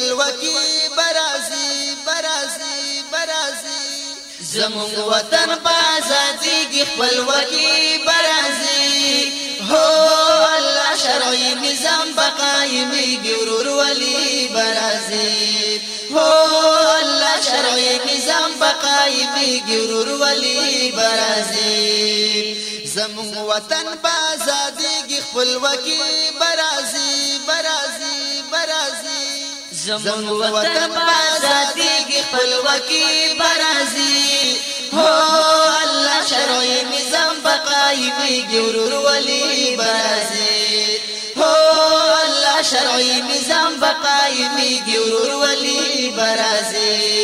خپلوکی برازي برازي برازي زمون وطن بازادي کی خپلوکی برازي هو الله شرعي نظام بقایمی ګورور ولی برازي هو الله شرعي نظام بقایمی ګورور ولی برازي زمون وطن بازادي کی خپلوکی برازي برازي برازي زمون وطن بازادی کی خپلوکی برازی هو الله شرعي نظام بقای ویږي ورور ولی برازی هو الله شرعي نظام بقای ویږي ورور ولی برازی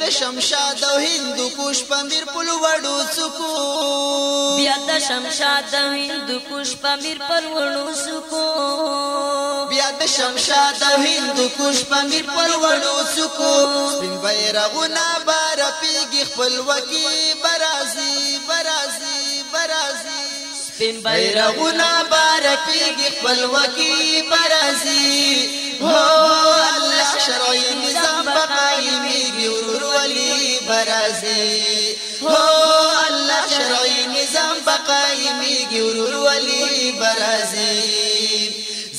د شمشاد او هندو کوش پمیر پل وړو سکو بیا د شمشاد او هندو کوش پمیر پل وړو سکو بیا د شمشاد او هندو کوش پمیر پل وړو سکو سپین بیرغونه بار پیږي خپل وکی برازي برازي برازي سپین بیرغونه بار پیږي خپل وکی برازي هو الله شرعي نظام بقایمیږي برازي هو الله شرعي نظام بقایمي ګورور ولي برازي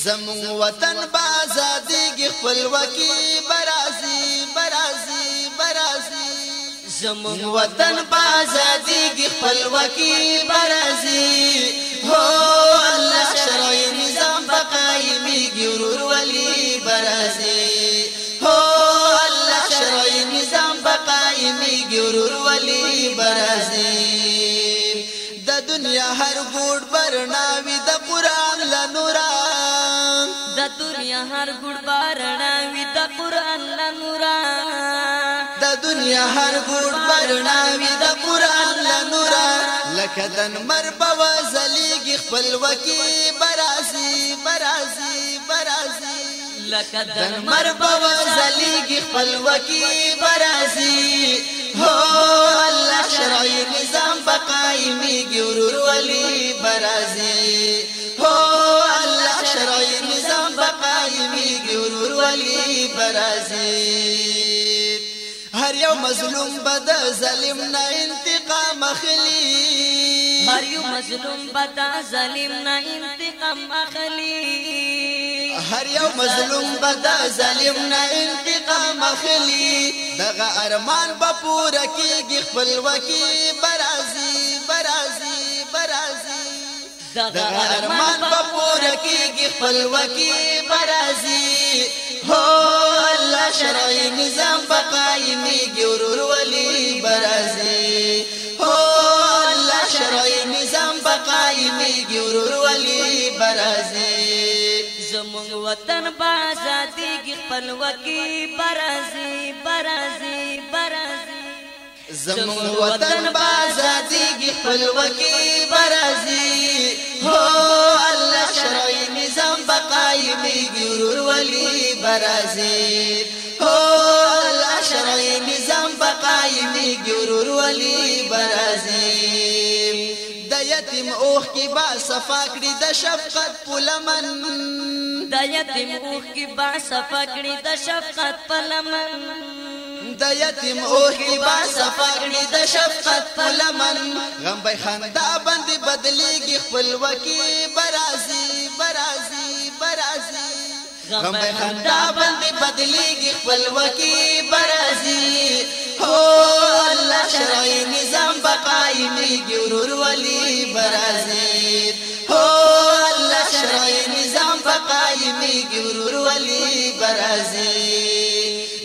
زمون وطن بازادګي خپلوکي برازي برازي برازي زمون وطن بازادګي خپلوکي برازي هو الله شرعي نظام بقایمي ګورور ولي برازي ولی برازی د دنیا هر ګوډ برناوی د قران لنورا د دنیا هر ګوډ برناوی د قران لنورا د دنیا هر ګوډ برناوی د قران لنورا لکه دن مربو زلیږي خپلوکی برازی برازی برازی لکه دن مربو زلیږي خپلوکی برازی هو الله شرعي نظام بقایمی ګورور ولی برازي هو الله شرعي نظام بقایمی ګورور ولی برازي هر یو مظلوم بد ظالم نه انتقام اخلي هر یو مظلوم بدا ظالم نه انتقام اخلي هر یو مظلوم بدا ظالم نه انتقام اخلي دغه ارمان به پوره کیږي خپلوکي برازي برازي برازي دغه ارمان به پوره کیږي خپلوکي برازي هو الله شرعي نظام بقایمي ګورور ولي کېږي ورور ولي برازي زمونږ وطن بازادي کې خپلوکي برازي برازي برازي زمونږ وطن بازادي کې خپلوکي برازي هو الله شرعي نظام بقایمي ګورور ولي برازي هو الله شرعي نظام بقایمي ګورور ولي برازي یتیم اوخ کی با صفا کړی د شفقت پلمن د یتیم اوخ کی با صفا کړی د شفقت پلمن د یتیم او کی با صفاګړي د شفقت پلمن غم به خندا باندې بدليږي خپل وکی برازي برازي برازي غم به خندا باندې بدليږي خپل وکی برازي هو شرعي نظام بقائمي گرور ولي برازير هو الله شرعي نظام بقائمي گرور ولي برازير